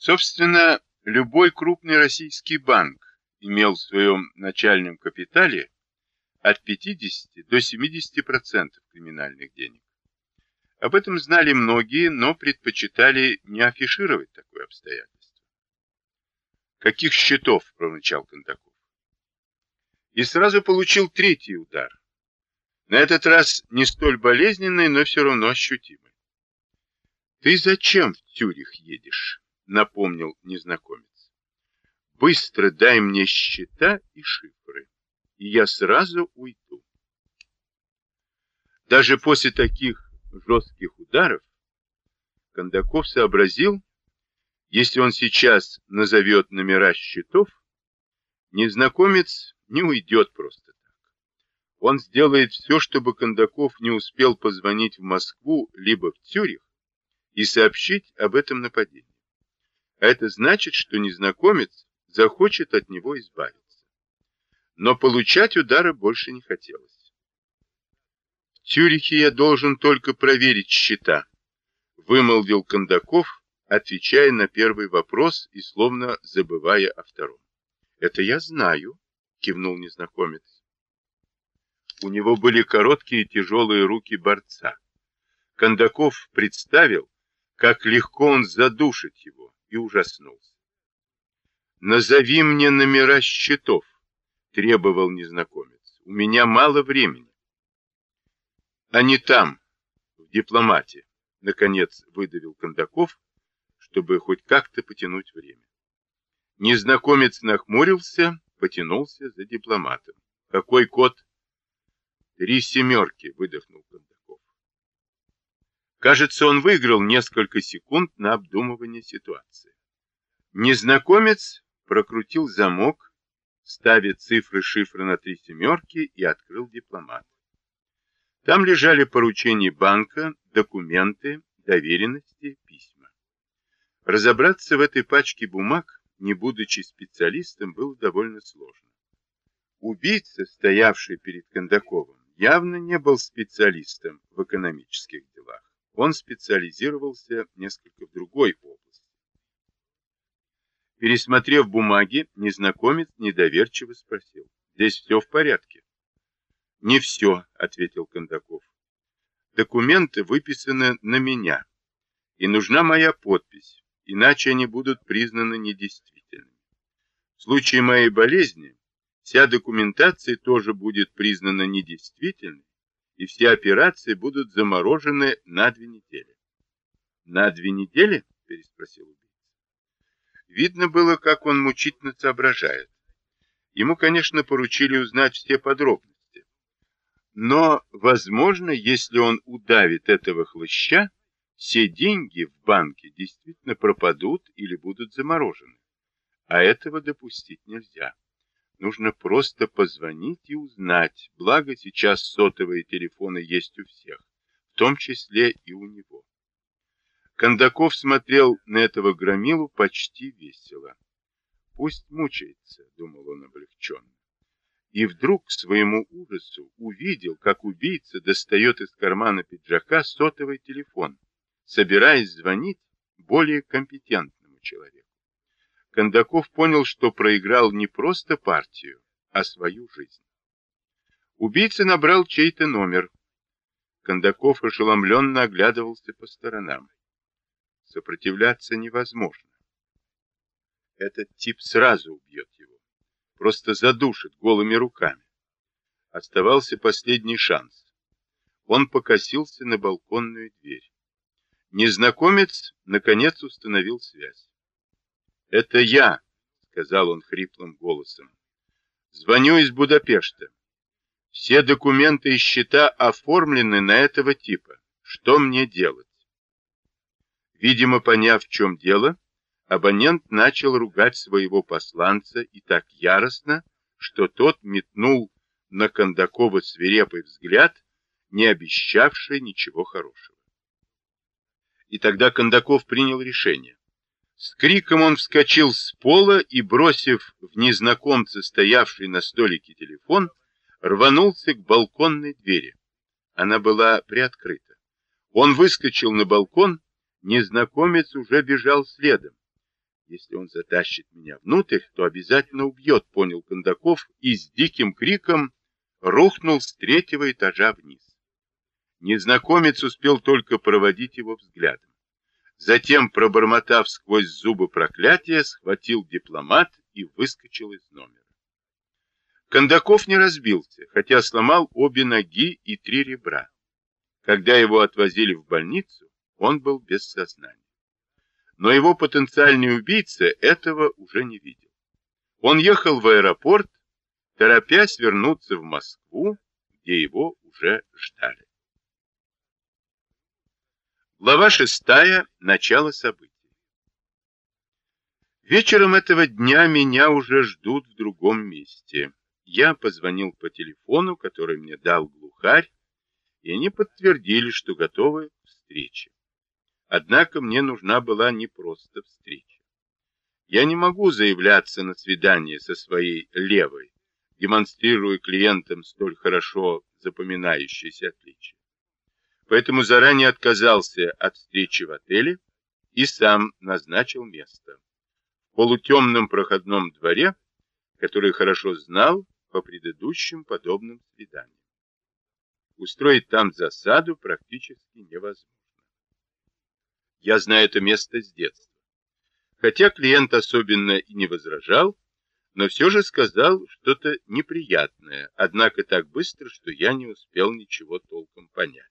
Собственно, любой крупный российский банк имел в своем начальном капитале от 50 до 70% криминальных денег. Об этом знали многие, но предпочитали не афишировать такое обстоятельство. «Каких счетов?» – прорычал Кондаков. И сразу получил третий удар. На этот раз не столь болезненный, но все равно ощутимый. «Ты зачем в Тюрих едешь?» — напомнил незнакомец. «Быстро дай мне счета и шифры, и я сразу уйду». Даже после таких жестких ударов Кондаков сообразил, если он сейчас назовет номера счетов, незнакомец не уйдет просто он сделает все, чтобы Кондаков не успел позвонить в Москву либо в Цюрих и сообщить об этом нападении. А это значит, что незнакомец захочет от него избавиться. Но получать удара больше не хотелось. В Цюрихе я должен только проверить счета, вымолвил Кондаков, отвечая на первый вопрос и словно забывая о втором. Это я знаю, кивнул незнакомец. У него были короткие тяжелые руки борца. Кондаков представил, как легко он задушит его, и ужаснулся. «Назови мне номера счетов», — требовал незнакомец. «У меня мало времени». «Они там, в дипломате», — наконец выдавил Кондаков, чтобы хоть как-то потянуть время. Незнакомец нахмурился, потянулся за дипломатом. «Какой код?» Три семерки, выдохнул Кондаков. Кажется, он выиграл несколько секунд на обдумывание ситуации. Незнакомец прокрутил замок, ставя цифры шифра на три семерки и открыл дипломат. Там лежали поручения банка, документы, доверенности, письма. Разобраться в этой пачке бумаг, не будучи специалистом, было довольно сложно. Убийца, стоявший перед Кондаковым, явно не был специалистом в экономических делах. Он специализировался несколько в другой области. Пересмотрев бумаги, незнакомец недоверчиво спросил. «Здесь все в порядке?» «Не все», — ответил Кондаков. «Документы выписаны на меня, и нужна моя подпись, иначе они будут признаны недействительными. В случае моей болезни Вся документация тоже будет признана недействительной, и все операции будут заморожены на две недели. На две недели? переспросил убийца. Видно было, как он мучительно соображает. Ему, конечно, поручили узнать все подробности. Но, возможно, если он удавит этого хлыща, все деньги в банке действительно пропадут или будут заморожены. А этого допустить нельзя. Нужно просто позвонить и узнать, благо сейчас сотовые телефоны есть у всех, в том числе и у него. Кондаков смотрел на этого громилу почти весело. Пусть мучается, думал он облегченно. И вдруг к своему ужасу увидел, как убийца достает из кармана пиджака сотовый телефон, собираясь звонить более компетентному человеку. Кондаков понял, что проиграл не просто партию, а свою жизнь. Убийца набрал чей-то номер. Кондаков ошеломленно оглядывался по сторонам. Сопротивляться невозможно. Этот тип сразу убьет его. Просто задушит голыми руками. Оставался последний шанс. Он покосился на балконную дверь. Незнакомец, наконец, установил связь. «Это я», — сказал он хриплым голосом. «Звоню из Будапешта. Все документы и счета оформлены на этого типа. Что мне делать?» Видимо, поняв, в чем дело, абонент начал ругать своего посланца и так яростно, что тот метнул на Кондакова свирепый взгляд, не обещавший ничего хорошего. И тогда Кондаков принял решение. С криком он вскочил с пола и, бросив в незнакомца, стоявший на столике телефон, рванулся к балконной двери. Она была приоткрыта. Он выскочил на балкон, незнакомец уже бежал следом. Если он затащит меня внутрь, то обязательно убьет, понял Кондаков и с диким криком рухнул с третьего этажа вниз. Незнакомец успел только проводить его взглядом. Затем, пробормотав сквозь зубы проклятия, схватил дипломат и выскочил из номера. Кондаков не разбился, хотя сломал обе ноги и три ребра. Когда его отвозили в больницу, он был без сознания. Но его потенциальный убийца этого уже не видел. Он ехал в аэропорт, торопясь вернуться в Москву, где его уже ждали. Глава шестая. Начало событий. Вечером этого дня меня уже ждут в другом месте. Я позвонил по телефону, который мне дал глухарь, и они подтвердили, что готовы к встрече. Однако мне нужна была не просто встреча. Я не могу заявляться на свидание со своей левой, демонстрируя клиентам столь хорошо запоминающиеся отличия поэтому заранее отказался от встречи в отеле и сам назначил место. В полутемном проходном дворе, который хорошо знал по предыдущим подобным свиданиям. Устроить там засаду практически невозможно. Я знаю это место с детства. Хотя клиент особенно и не возражал, но все же сказал что-то неприятное, однако так быстро, что я не успел ничего толком понять.